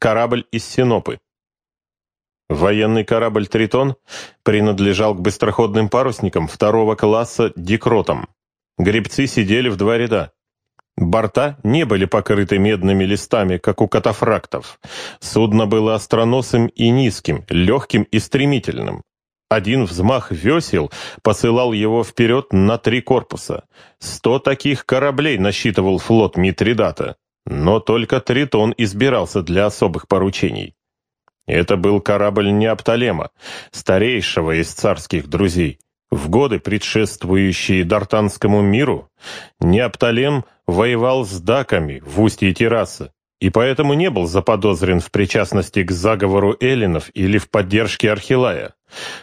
Корабль из Синопы. Военный корабль «Тритон» принадлежал к быстроходным парусникам второго класса «Декротам». Гребцы сидели в два ряда. Борта не были покрыты медными листами, как у катафрактов. Судно было остроносым и низким, легким и стремительным. Один взмах весел посылал его вперед на три корпуса. Сто таких кораблей насчитывал флот Митридата. Но только Тритон избирался для особых поручений. Это был корабль Неопталема, старейшего из царских друзей. В годы, предшествующие Дартанскому миру, Неопталем воевал с даками в устье террасы, и поэтому не был заподозрен в причастности к заговору эллинов или в поддержке Архилая.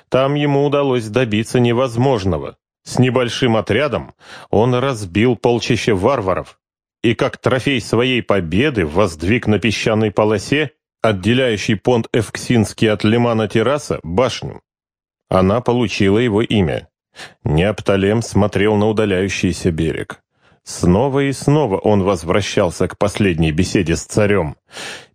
Там ему удалось добиться невозможного. С небольшим отрядом он разбил полчище варваров, и как трофей своей победы воздвиг на песчаной полосе отделяющий понт Эвксинский от лимана терраса, башню. Она получила его имя. Неопталем смотрел на удаляющийся берег. Снова и снова он возвращался к последней беседе с царем.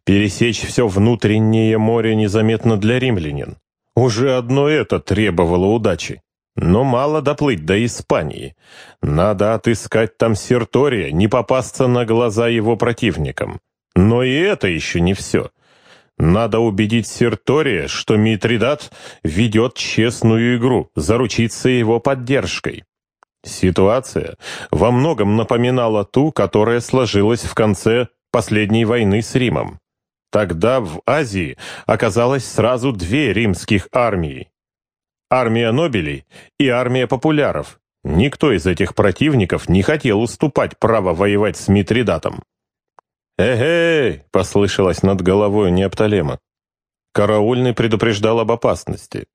Пересечь все внутреннее море незаметно для римлянин. Уже одно это требовало удачи. Но мало доплыть до Испании. Надо отыскать там Сертория, не попасться на глаза его противникам. Но и это еще не все. Надо убедить Сертория, что Митридат ведет честную игру, заручиться его поддержкой. Ситуация во многом напоминала ту, которая сложилась в конце последней войны с Римом. Тогда в Азии оказалось сразу две римских армии. Армия Нобелей и армия популяров. Никто из этих противников не хотел уступать право воевать с Митридатом. «Эгей!» — послышалось над головой Неопталема. Караульный предупреждал об опасности.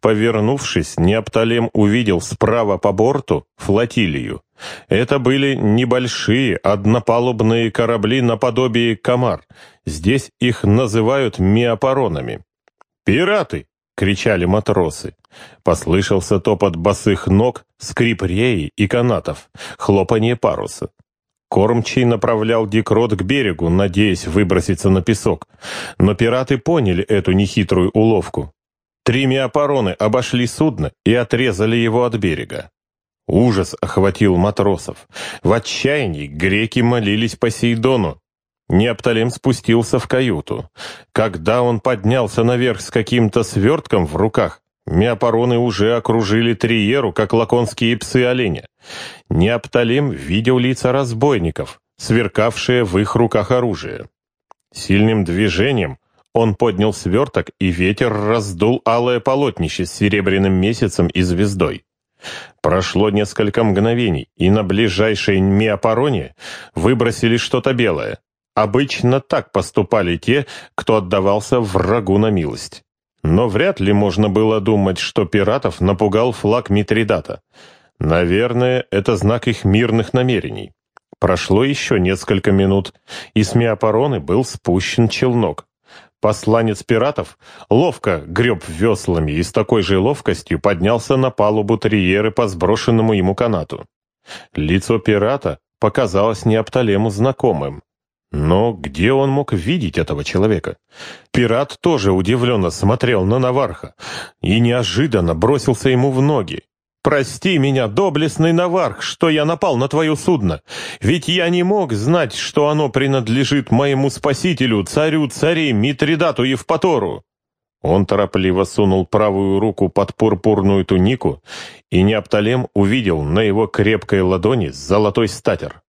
Повернувшись, Неопталем увидел справа по борту флотилию. Это были небольшие однопалубные корабли наподобие «Комар». Здесь их называют миопаронами. «Пираты!» — кричали матросы. Послышался топот босых ног, скрип реи и канатов, хлопанье паруса. Кормчий направлял Дикрот к берегу, надеясь выброситься на песок. Но пираты поняли эту нехитрую уловку. Три миопароны обошли судно и отрезали его от берега. Ужас охватил матросов. В отчаянии греки молились Посейдону. Неопталем спустился в каюту. Когда он поднялся наверх с каким-то свертком в руках, Миопароны уже окружили Триеру, как лаконские псы-оленя. Неопталем видел лица разбойников, сверкавшие в их руках оружие. Сильным движением он поднял сверток, и ветер раздул алое полотнище с серебряным месяцем и звездой. Прошло несколько мгновений, и на ближайшей миопароне выбросили что-то белое. Обычно так поступали те, кто отдавался врагу на милость. Но вряд ли можно было думать, что пиратов напугал флаг Митридата. Наверное, это знак их мирных намерений. Прошло еще несколько минут, и с Миапароны был спущен челнок. Посланец пиратов ловко греб веслами и с такой же ловкостью поднялся на палубу Триеры по сброшенному ему канату. Лицо пирата показалось Неопталему знакомым. Но где он мог видеть этого человека? Пират тоже удивленно смотрел на Наварха и неожиданно бросился ему в ноги. «Прости меня, доблестный Наварх, что я напал на твое судно, ведь я не мог знать, что оно принадлежит моему спасителю, царю царей Митридату Евпатору». Он торопливо сунул правую руку под пурпурную тунику, и Неопталем увидел на его крепкой ладони золотой статер.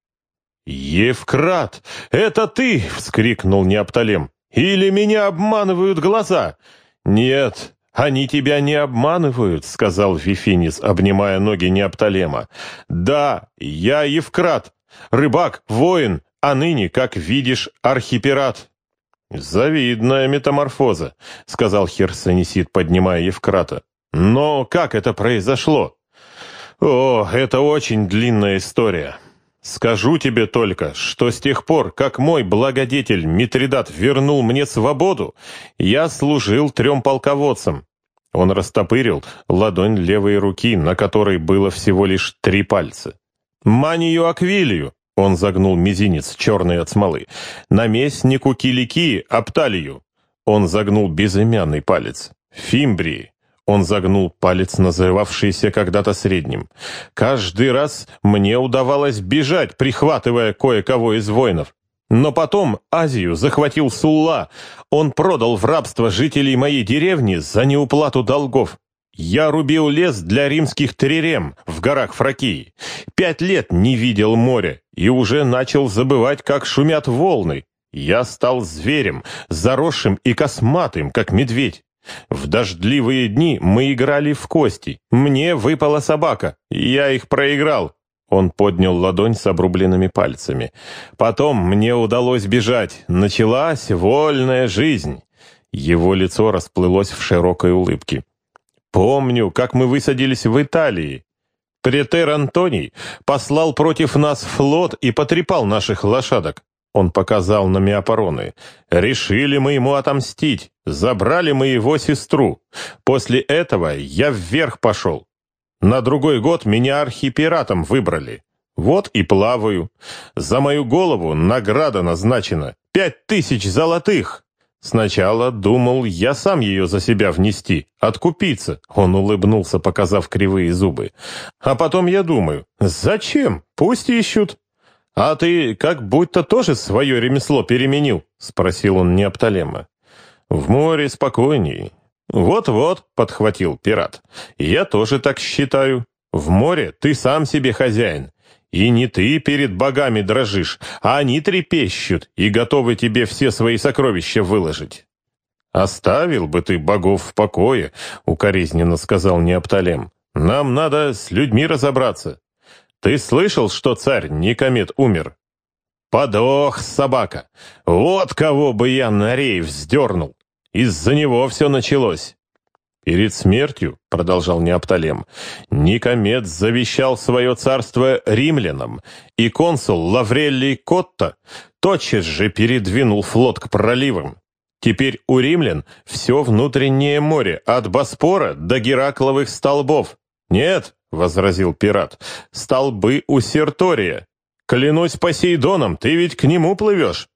«Евкрат, это ты!» — вскрикнул Неопталем. «Или меня обманывают глаза?» «Нет, они тебя не обманывают», — сказал Вифинис, обнимая ноги Неопталема. «Да, я Евкрат, рыбак, воин, а ныне, как видишь, архипират». «Завидная метаморфоза», — сказал Херсонесид, поднимая Евкрата. «Но как это произошло?» «О, это очень длинная история». Скажу тебе только, что с тех пор, как мой благодетель Митридат вернул мне свободу, я служил трем полководцам. Он растопырил ладонь левой руки, на которой было всего лишь три пальца. Манию Аквилию, Он загнул мизинец, черный от смолы. «Наместнику Килики, Апталию!» Он загнул безымянный палец. «Фимбрии!» Он загнул палец, называвшийся когда-то средним. «Каждый раз мне удавалось бежать, прихватывая кое-кого из воинов. Но потом Азию захватил Сулла. Он продал в рабство жителей моей деревни за неуплату долгов. Я рубил лес для римских трирем в горах Фракии. Пять лет не видел моря и уже начал забывать, как шумят волны. Я стал зверем, заросшим и косматым, как медведь. В дождливые дни мы играли в кости. Мне выпала собака. Я их проиграл. Он поднял ладонь с обрубленными пальцами. Потом мне удалось бежать. Началась вольная жизнь. Его лицо расплылось в широкой улыбке. Помню, как мы высадились в Италии. Претер Антоний послал против нас флот и потрепал наших лошадок. Он показал на Миапароны. Решили мы ему отомстить. Забрали мы его сестру. После этого я вверх пошел. На другой год меня архипиратом выбрали. Вот и плаваю. За мою голову награда назначена. Пять тысяч золотых. Сначала думал я сам ее за себя внести, откупиться. Он улыбнулся, показав кривые зубы. А потом я думаю, зачем? Пусть ищут. А ты как будто тоже свое ремесло переменил, спросил он Неопталема. В море спокойней. Вот-вот, подхватил пират. Я тоже так считаю. В море ты сам себе хозяин. И не ты перед богами дрожишь, а они трепещут и готовы тебе все свои сокровища выложить. «Оставил бы ты богов в покое», — укоризненно сказал Неопталем. «Нам надо с людьми разобраться. Ты слышал, что царь Никомед умер?» «Подох, собака! Вот кого бы я на рей вздернул! Из-за него все началось!» «Перед смертью, — продолжал Неопталем, — Никомед завещал свое царство римлянам, и консул Лаврелий Котта тотчас же передвинул флот к проливам. Теперь у римлян все внутреннее море, от Боспора до Геракловых столбов. Нет, — возразил пират, — столбы у Сертория. Клянусь Посейдоном, ты ведь к нему плывешь.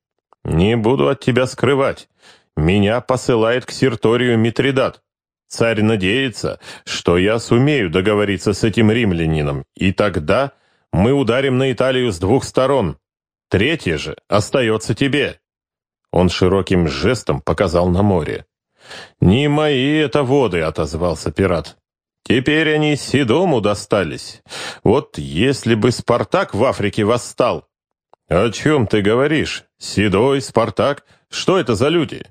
Не буду от тебя скрывать. Меня посылает к Серторию Митридат. Царь надеется, что я сумею договориться с этим римлянином, и тогда мы ударим на Италию с двух сторон. Третье же остается тебе». Он широким жестом показал на море. «Не мои это воды», — отозвался пират. «Теперь они Сидому достались. Вот если бы Спартак в Африке восстал». «О чем ты говоришь? Седой, Спартак? Что это за люди?»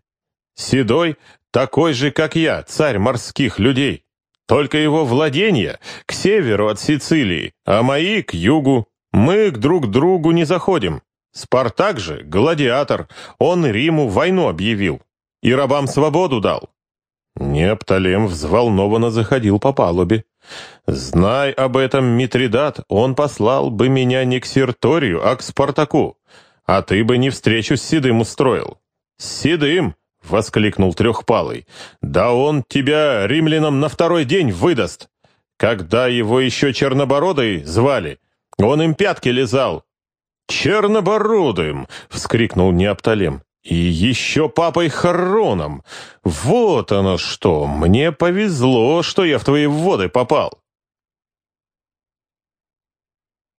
«Седой такой же, как я, царь морских людей. Только его владения к северу от Сицилии, а мои к югу. Мы к друг другу не заходим. Спартак же — гладиатор, он Риму войну объявил и рабам свободу дал. Непталем взволнованно заходил по палубе. «Знай об этом, Митридат, он послал бы меня не к Серторию, а к Спартаку, а ты бы не встречу с Седым устроил». «С Седым!» — воскликнул Трехпалый. «Да он тебя римлянам на второй день выдаст! Когда его еще Чернобородой звали, он им пятки лизал!» «Чернобородым!» — вскрикнул Неопталем. «И еще папой Хароном! Вот оно что! Мне повезло, что я в твои воды попал!»